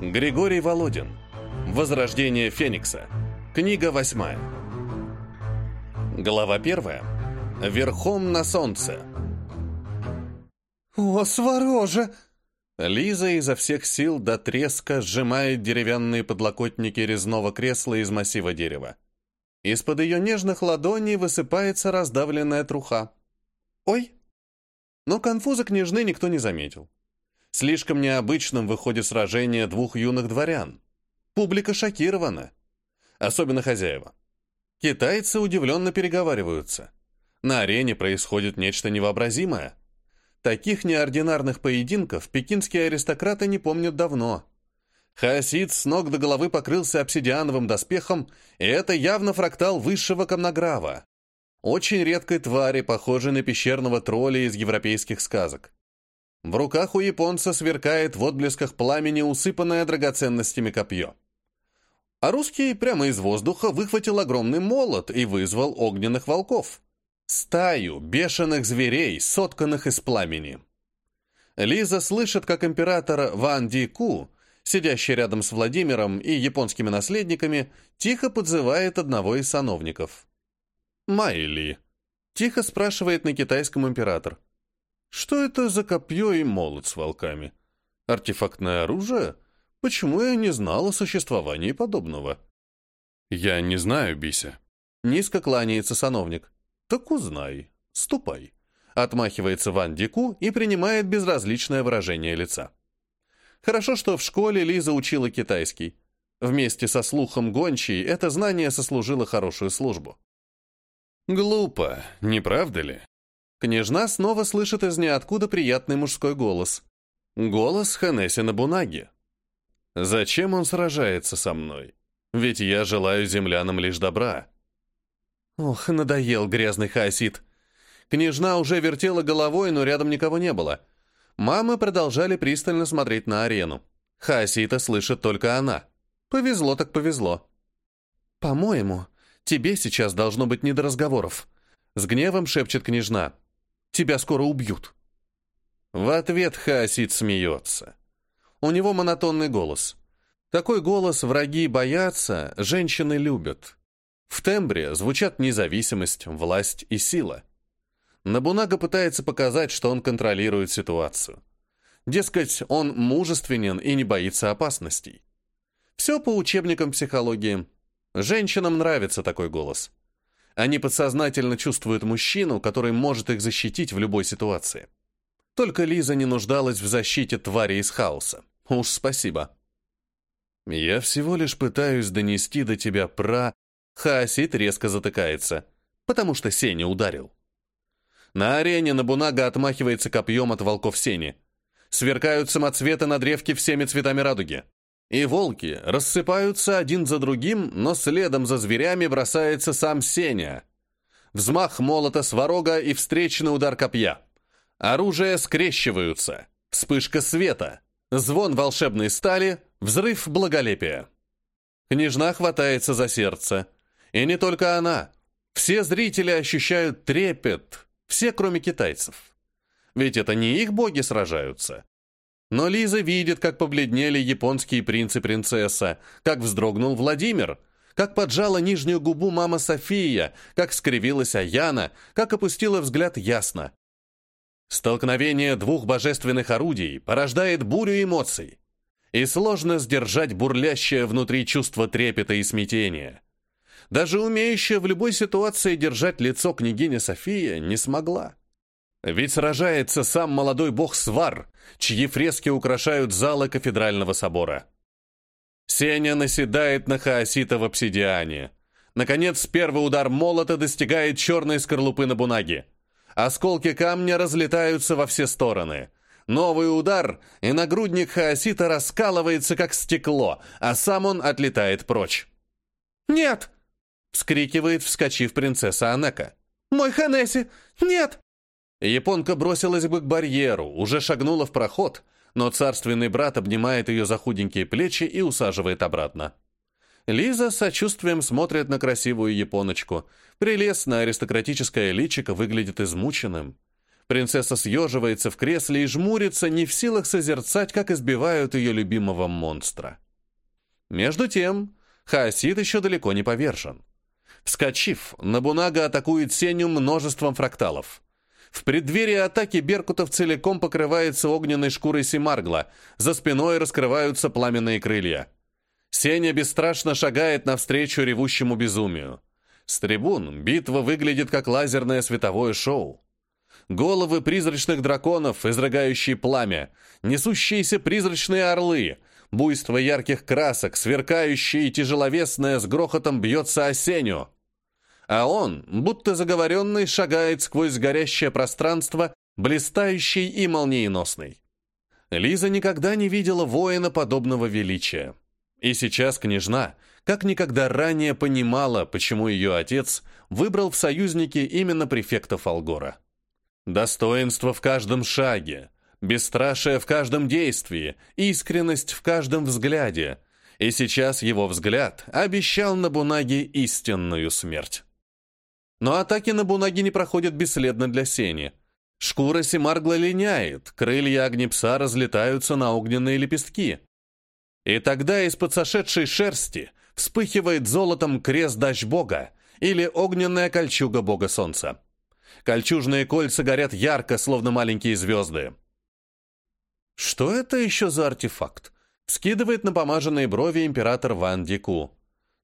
Григорий Володин. Возрождение Феникса. Книга восьмая. Глава первая. Верхом на солнце. «О, свороже!» Лиза изо всех сил до треска сжимает деревянные подлокотники резного кресла из массива дерева. Из-под ее нежных ладоней высыпается раздавленная труха. «Ой!» Но конфуза княжны никто не заметил. Слишком необычным выходит сражение двух юных дворян. Публика шокирована. Особенно хозяева. Китайцы удивленно переговариваются. На арене происходит нечто невообразимое. Таких неординарных поединков пекинские аристократы не помнят давно. Хаосид с ног до головы покрылся обсидиановым доспехом, и это явно фрактал высшего камнограва. Очень редкой твари, похожей на пещерного тролля из европейских сказок. В руках у японца сверкает в отблесках пламени усыпанное драгоценностями копье. А русский прямо из воздуха выхватил огромный молот и вызвал огненных волков. Стаю бешеных зверей, сотканных из пламени. Лиза слышит, как император Ван Ди Ку, сидящий рядом с Владимиром и японскими наследниками, тихо подзывает одного из сановников. «Майли», — тихо спрашивает на китайском император. Что это за копье и молот с волками? Артефактное оружие? Почему я не знал о существовании подобного? Я не знаю, Бися. Низко кланяется сановник. Так узнай. Ступай. Отмахивается Ван Дику и принимает безразличное выражение лица. Хорошо, что в школе Лиза учила китайский. Вместе со слухом гончей это знание сослужило хорошую службу. Глупо, не правда ли? Княжна снова слышит из ниоткуда приятный мужской голос. Голос Ханеси Набунаги. «Зачем он сражается со мной? Ведь я желаю землянам лишь добра». Ох, надоел грязный хаосит. Княжна уже вертела головой, но рядом никого не было. Мамы продолжали пристально смотреть на арену. Хаосита слышит только она. Повезло так повезло. «По-моему, тебе сейчас должно быть не до разговоров», — с гневом шепчет княжна. Тебя скоро убьют». В ответ Хаосид смеется. У него монотонный голос. Такой голос враги боятся, женщины любят. В тембре звучат независимость, власть и сила. Набунага пытается показать, что он контролирует ситуацию. Дескать, он мужественен и не боится опасностей. Все по учебникам психологии. Женщинам нравится такой голос. Они подсознательно чувствуют мужчину, который может их защитить в любой ситуации. Только Лиза не нуждалась в защите твари из хаоса. Уж спасибо. Я всего лишь пытаюсь донести до тебя про... Хаосит резко затыкается, потому что Сеня ударил. На арене Набунага отмахивается копьем от волков Сени. Сверкают самоцветы на древке всеми цветами радуги. И волки рассыпаются один за другим, но следом за зверями бросается сам Сеня. Взмах молота сварога и встречный удар копья. Оружия скрещиваются. Вспышка света. Звон волшебной стали. Взрыв благолепия. Княжна хватается за сердце. И не только она. Все зрители ощущают трепет. Все, кроме китайцев. Ведь это не их боги сражаются. Но Лиза видит, как побледнели японские принц и принцесса, как вздрогнул Владимир, как поджала нижнюю губу мама София, как скривилась Аяна, как опустила взгляд ясно. Столкновение двух божественных орудий порождает бурю эмоций, и сложно сдержать бурлящее внутри чувство трепета и смятения. Даже умеющая в любой ситуации держать лицо княгиня София не смогла. Ведь сражается сам молодой бог Свар, чьи фрески украшают залы кафедрального собора. Сеня наседает на хаосита в обсидиане. Наконец, первый удар молота достигает черной скорлупы на бунаге. Осколки камня разлетаются во все стороны. Новый удар, и нагрудник хаосита раскалывается, как стекло, а сам он отлетает прочь. «Нет!» — вскрикивает, вскочив принцесса Анека. «Мой Ханесси! Нет!» Японка бросилась бы к барьеру, уже шагнула в проход, но царственный брат обнимает ее за худенькие плечи и усаживает обратно. Лиза с сочувствием смотрит на красивую японочку. Прелестное аристократическое личико выглядит измученным. Принцесса съеживается в кресле и жмурится, не в силах созерцать, как избивают ее любимого монстра. Между тем, Хаосид еще далеко не повержен. Вскочив, Набунага атакует Сеню множеством фракталов. В преддверии атаки Беркутов целиком покрывается огненной шкурой Симаргла, за спиной раскрываются пламенные крылья. Сеня бесстрашно шагает навстречу ревущему безумию. С трибун битва выглядит как лазерное световое шоу. Головы призрачных драконов, изрыгающие пламя, несущиеся призрачные орлы, буйство ярких красок, сверкающее и тяжеловесное с грохотом бьется о Сеню. А он, будто заговоренный, шагает сквозь горящее пространство, блистающий и молниеносный. Лиза никогда не видела воина подобного величия. И сейчас княжна, как никогда ранее понимала, почему ее отец выбрал в союзники именно префекта Фолгора. Достоинство в каждом шаге, бесстрашие в каждом действии, искренность в каждом взгляде. И сейчас его взгляд обещал на Бунаге истинную смерть. Но атаки на Бунаги не проходят бесследно для Сени. Шкура Семаргла линяет, крылья огнепса разлетаются на огненные лепестки. И тогда из-под сошедшей шерсти вспыхивает золотом крест дождь бога или огненная кольчуга бога солнца. Кольчужные кольца горят ярко, словно маленькие звезды. Что это еще за артефакт? Скидывает на помаженные брови император Ван Дику.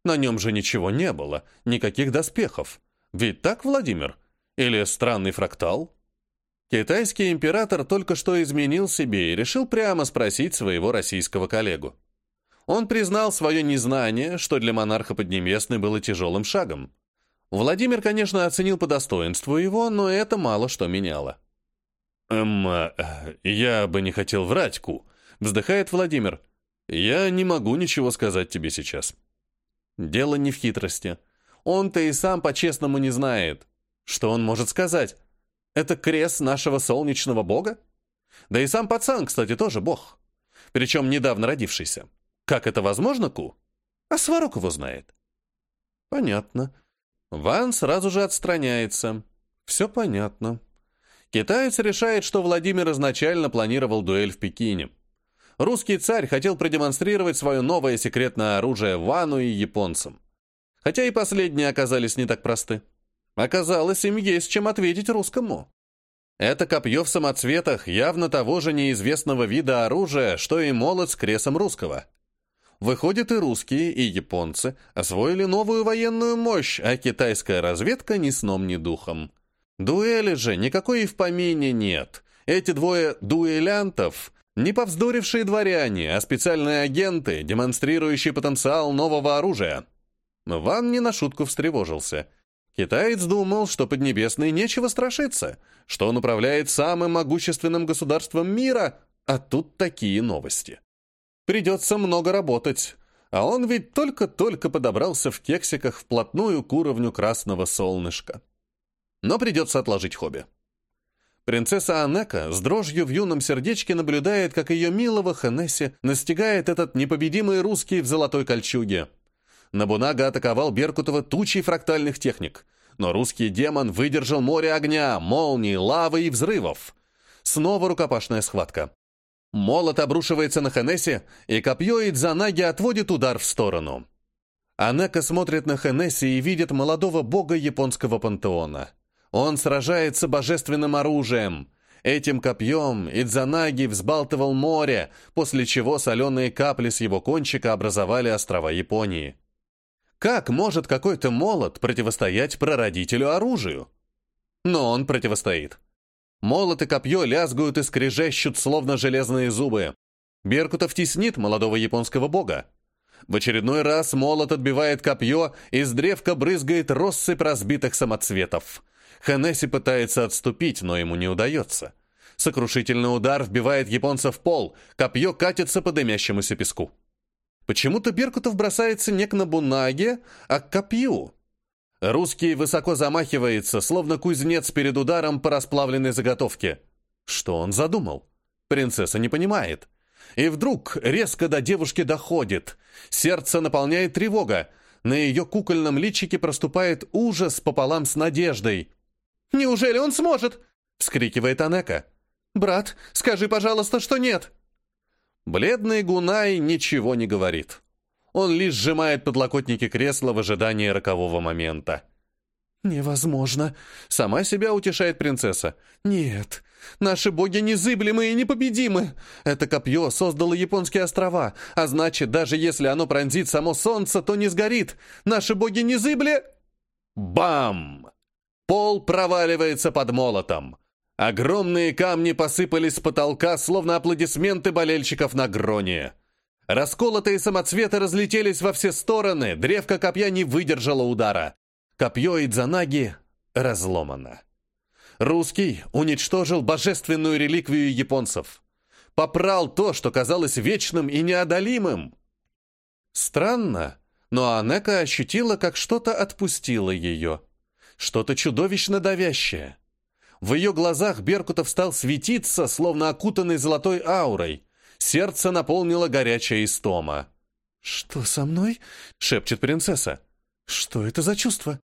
На нем же ничего не было, никаких доспехов. Ведь так, Владимир? Или странный фрактал? Китайский император только что изменил себе и решил прямо спросить своего российского коллегу. Он признал свое незнание, что для монарха Поднебесной было тяжелым шагом. Владимир, конечно, оценил по достоинству его, но это мало что меняло. «Эм, э, я бы не хотел врать, Ку», — вздыхает Владимир. «Я не могу ничего сказать тебе сейчас». Дело не в хитрости. Он-то и сам по-честному не знает. Что он может сказать? Это крест нашего солнечного бога? Да и сам пацан, кстати, тоже бог. Причем недавно родившийся. Как это возможно, Ку? А Сварог его знает. Понятно. Ван сразу же отстраняется. Все понятно. Китаец решает, что Владимир изначально планировал дуэль в Пекине. Русский царь хотел продемонстрировать свое новое секретное оружие Вану и японцам. Хотя и последние оказались не так просты. Оказалось, им есть чем ответить русскому. Это копье в самоцветах явно того же неизвестного вида оружия, что и молот с кресом русского. Выходит, и русские, и японцы освоили новую военную мощь, а китайская разведка ни сном, ни духом. Дуэли же никакой и в помине нет. Эти двое дуэлянтов — не повздорившие дворяне, а специальные агенты, демонстрирующие потенциал нового оружия. Ван не на шутку встревожился. Китаец думал, что Поднебесной нечего страшиться, что он управляет самым могущественным государством мира, а тут такие новости. Придется много работать. А он ведь только-только подобрался в кексиках вплотную к уровню красного солнышка. Но придется отложить хобби. Принцесса Анека с дрожью в юном сердечке наблюдает, как ее милого Хенесси настигает этот непобедимый русский в золотой кольчуге. Набунага атаковал Беркутова тучей фрактальных техник, но русский демон выдержал море огня, молний, лавы и взрывов. Снова рукопашная схватка. Молот обрушивается на Хенесси, и копье Идзанаги отводит удар в сторону. Анека смотрит на Хенесси и видит молодого бога японского пантеона. Он сражается божественным оружием. Этим копьем Идзанаги взбалтывал море, после чего соленые капли с его кончика образовали острова Японии. Как может какой-то молот противостоять прародителю оружию? Но он противостоит. Молот и копье лязгают и скрежещут, словно железные зубы. Беркутов теснит молодого японского бога. В очередной раз молот отбивает копье, из древка брызгает россыпь разбитых самоцветов. Ханесси пытается отступить, но ему не удается. Сокрушительный удар вбивает японца в пол, копье катится по дымящемуся песку. Почему-то Беркутов бросается не к Набунаге, а к копью. Русский высоко замахивается, словно кузнец перед ударом по расплавленной заготовке. Что он задумал? Принцесса не понимает. И вдруг резко до девушки доходит. Сердце наполняет тревога. На ее кукольном личике проступает ужас пополам с надеждой. «Неужели он сможет?» вскрикивает Анека. «Брат, скажи, пожалуйста, что нет!» Бледный Гунай ничего не говорит. Он лишь сжимает подлокотники кресла в ожидании рокового момента. «Невозможно!» — сама себя утешает принцесса. «Нет, наши боги незыблемы и непобедимы! Это копье создало японские острова, а значит, даже если оно пронзит само солнце, то не сгорит! Наши боги незыбле...» Бам! Пол проваливается под молотом. Огромные камни посыпались с потолка, словно аплодисменты болельщиков на гроне. Расколотые самоцветы разлетелись во все стороны, древко копья не выдержало удара. Копье Идзанаги разломано. Русский уничтожил божественную реликвию японцев. Попрал то, что казалось вечным и неодолимым. Странно, но Анека ощутила, как что-то отпустило ее. Что-то чудовищно давящее. В ее глазах Беркутов стал светиться, словно окутанный золотой аурой. Сердце наполнило горячая истома. «Что со мной?» — шепчет принцесса. «Что это за чувство?»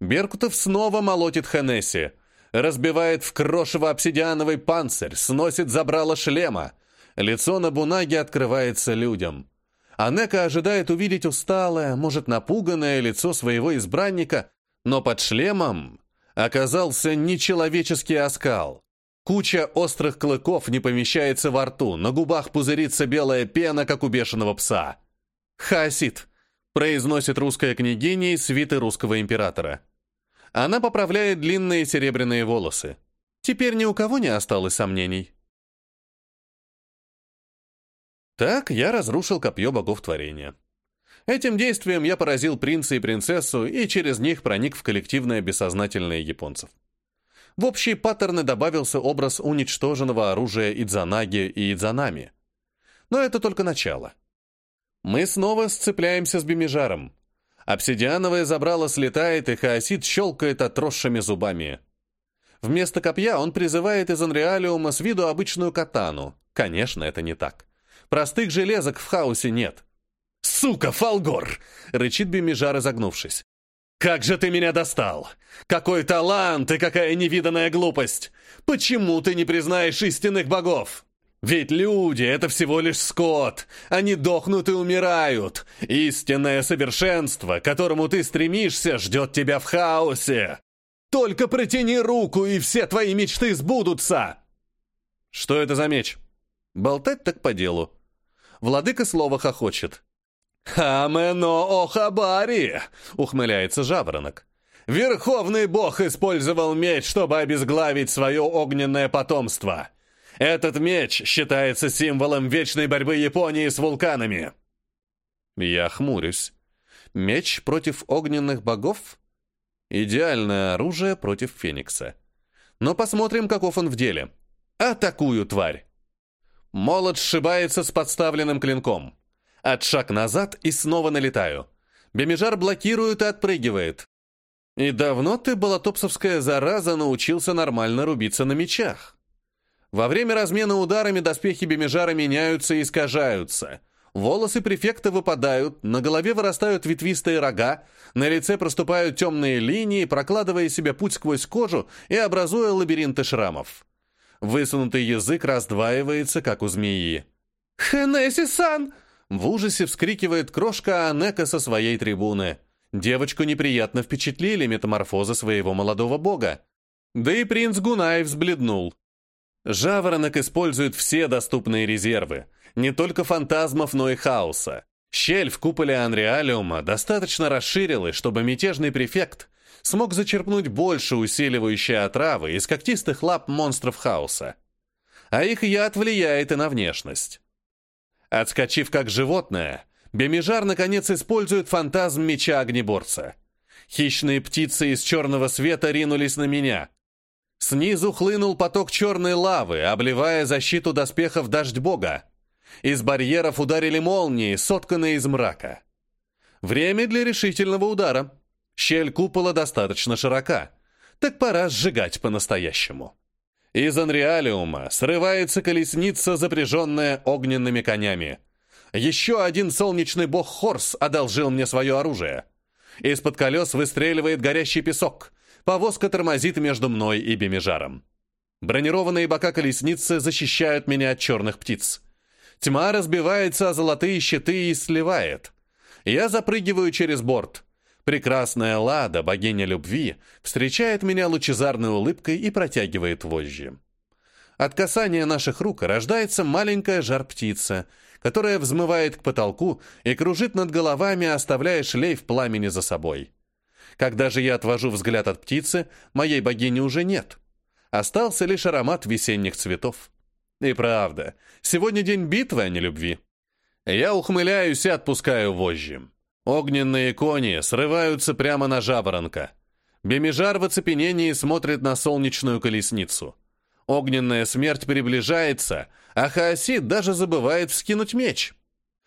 Беркутов снова молотит Хенесси. Разбивает в крошево обсидиановый панцирь, сносит забрало шлема. Лицо на бунаге открывается людям. Анека ожидает увидеть усталое, может, напуганное лицо своего избранника, но под шлемом оказался нечеловеческий оскал. Куча острых клыков не помещается во рту, на губах пузырится белая пена, как у бешеного пса. «Хаосит», — произносит русская княгиня из свиты русского императора. Она поправляет длинные серебряные волосы. Теперь ни у кого не осталось сомнений. Так я разрушил копье богов творения. Этим действием я поразил принца и принцессу и через них проник в коллективное бессознательное японцев. В общие паттерны добавился образ уничтоженного оружия Идзанаги и Идзанами. Но это только начало. Мы снова сцепляемся с Бимижаром. Обсидиановое забрало слетает, и хаосит щелкает отросшими зубами. Вместо копья он призывает из анреалиума с виду обычную катану. Конечно, это не так. Простых железок в хаосе нет. «Сука, Фалгор!» — рычит Бимижар, изогнувшись. «Как же ты меня достал! Какой талант и какая невиданная глупость! Почему ты не признаешь истинных богов?» Ведь люди — это всего лишь скот. Они дохнут и умирают. Истинное совершенство, к которому ты стремишься, ждет тебя в хаосе. Только протяни руку, и все твои мечты сбудутся. Что это за меч? Болтать так по делу. Владыка слова хохочет. «Хамено Охабари!» — ухмыляется жаворонок. «Верховный бог использовал меч, чтобы обезглавить свое огненное потомство. Этот меч считается символом вечной борьбы Японии с вулканами. Я хмурюсь. Меч против огненных богов? Идеальное оружие против Феникса. Но посмотрим, каков он в деле. Атакую, тварь! Молот сшибается с подставленным клинком. От шаг назад и снова налетаю. Бемижар блокирует и отпрыгивает. И давно ты, болотопсовская зараза, научился нормально рубиться на мечах? Во время размена ударами доспехи Бемежара меняются и искажаются. Волосы префекта выпадают, на голове вырастают ветвистые рога, на лице проступают темные линии, прокладывая себе путь сквозь кожу и образуя лабиринты шрамов. Высунутый язык раздваивается, как у змеи. «Хенесси-сан!» В ужасе вскрикивает крошка Анека со своей трибуны. Девочку неприятно впечатлили метаморфозы своего молодого бога. Да и принц Гунай взбледнул. Жаворонок использует все доступные резервы, не только фантазмов, но и хаоса. Щель в куполе Анреалиума достаточно расширилась, чтобы мятежный префект смог зачерпнуть больше усиливающей отравы из когтистых лап монстров хаоса. А их яд влияет и на внешность. Отскочив как животное, Бемижар наконец использует фантазм меча огнеборца. Хищные птицы из черного света ринулись на меня. Снизу хлынул поток черной лавы, обливая защиту доспехов дождь бога. Из барьеров ударили молнии, сотканные из мрака. Время для решительного удара. Щель купола достаточно широка. Так пора сжигать по-настоящему. Из анреалиума срывается колесница, запряженная огненными конями. Еще один солнечный бог Хорс одолжил мне свое оружие. Из-под колес выстреливает горящий песок. Повозка тормозит между мной и Бемижаром. Бронированные бока колесницы защищают меня от черных птиц. Тьма разбивается о золотые щиты и сливает. Я запрыгиваю через борт. Прекрасная Лада, богиня любви, встречает меня лучезарной улыбкой и протягивает вожжи. От касания наших рук рождается маленькая жар-птица, которая взмывает к потолку и кружит над головами, оставляя шлейф пламени за собой. Когда же я отвожу взгляд от птицы, моей богини уже нет. Остался лишь аромат весенних цветов. И правда, сегодня день битвы, а не любви. Я ухмыляюсь и отпускаю вожжи. Огненные кони срываются прямо на жаворонка. Бемижар в оцепенении смотрит на солнечную колесницу. Огненная смерть приближается, а Хаосид даже забывает вскинуть меч.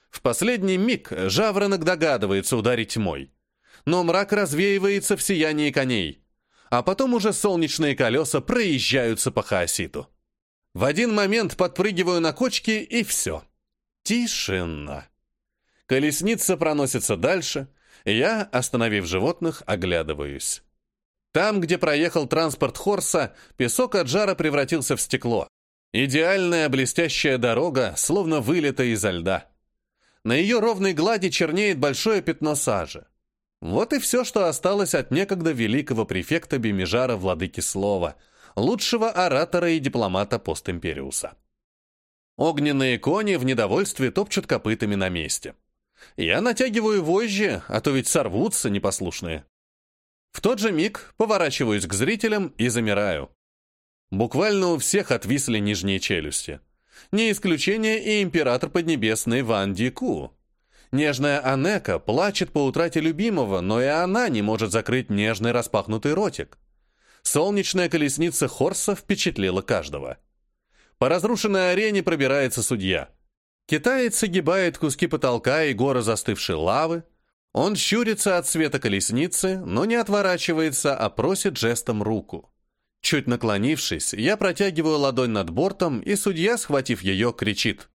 В последний миг жаворонок догадывается ударить тьмой. Но мрак развеивается в сиянии коней. А потом уже солнечные колеса проезжаются по Хаоситу. В один момент подпрыгиваю на кочке, и все. Тишина. Колесница проносится дальше, я, остановив животных, оглядываюсь. Там, где проехал транспорт Хорса, песок от жара превратился в стекло. Идеальная блестящая дорога, словно вылета изо льда. На ее ровной глади чернеет большое пятно сажи. Вот и все, что осталось от некогда великого префекта Бимижара Владыки Слова, лучшего оратора и дипломата постимпериуса. Огненные кони в недовольстве топчут копытами на месте. Я натягиваю вожжи, а то ведь сорвутся непослушные. В тот же миг поворачиваюсь к зрителям и замираю. Буквально у всех отвисли нижние челюсти. Не исключение и император Поднебесный Ван Дику. Нежная Анека плачет по утрате любимого, но и она не может закрыть нежный распахнутый ротик. Солнечная колесница Хорса впечатлила каждого. По разрушенной арене пробирается судья. Китаец огибает куски потолка и горы застывшей лавы, он щурится от света колесницы, но не отворачивается, а просит жестом руку. Чуть наклонившись, я протягиваю ладонь над бортом, и судья, схватив ее, кричит.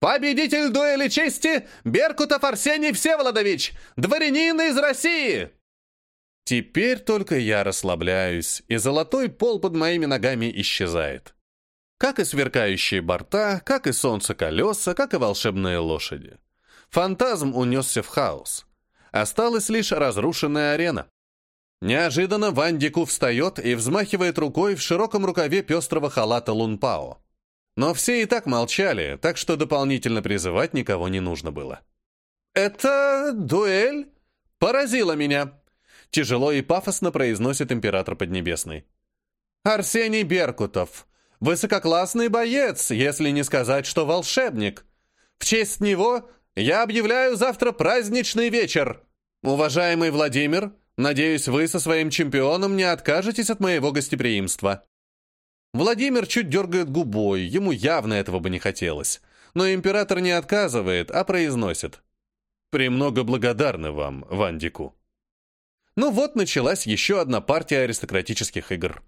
«Победитель дуэли чести Беркутов Арсений Всеволодович! Дворянин из России!» Теперь только я расслабляюсь, и золотой пол под моими ногами исчезает. Как и сверкающие борта, как и солнце колеса, как и волшебные лошади. Фантазм унесся в хаос. Осталась лишь разрушенная арена. Неожиданно Вандику встает и взмахивает рукой в широком рукаве пестрого халата Лунпао. Но все и так молчали, так что дополнительно призывать никого не нужно было. «Это дуэль?» «Поразила меня!» Тяжело и пафосно произносит император Поднебесный. «Арсений Беркутов. Высококлассный боец, если не сказать, что волшебник. В честь него я объявляю завтра праздничный вечер. Уважаемый Владимир, надеюсь, вы со своим чемпионом не откажетесь от моего гостеприимства». Владимир чуть дергает губой, ему явно этого бы не хотелось. Но император не отказывает, а произносит. «Премного благодарны вам, Вандику». Ну вот началась еще одна партия аристократических игр.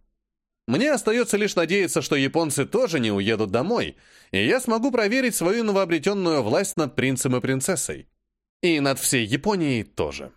Мне остается лишь надеяться, что японцы тоже не уедут домой, и я смогу проверить свою новообретенную власть над принцем и принцессой. И над всей Японией тоже.